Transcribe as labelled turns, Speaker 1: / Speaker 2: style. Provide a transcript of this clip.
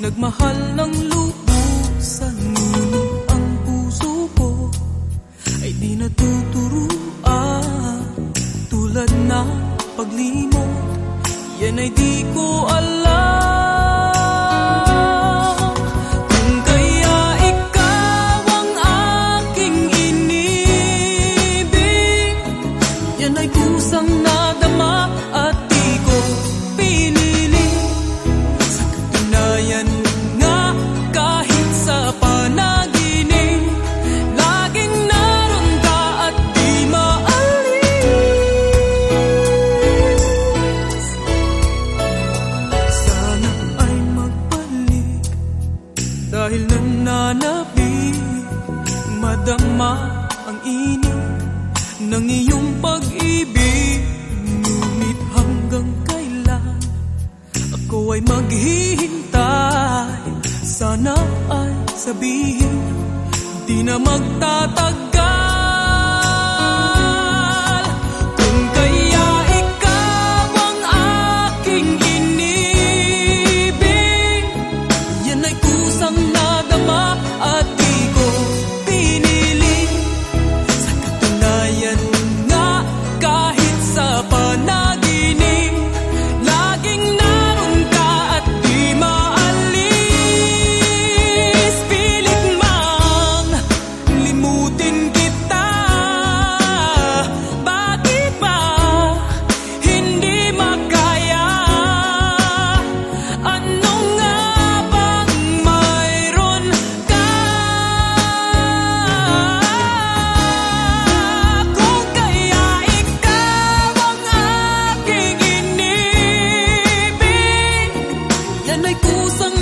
Speaker 1: Nagmahal ng lubusan ang puso ko Ay di natuturuan. Tulad na paglimot Yan ay di ko alam. Kung kaya ikaw ang aking inibig Yan ay kusang nadama katunayan nga kahit sa Laging naroon ka at di maalis. Sana ay magbalik dahil nananabik Madama ang init ng iyong pag-ibig. Ngunit hanggang kailan ako ay maghihintay sabihin. Di na magtatag Cũ.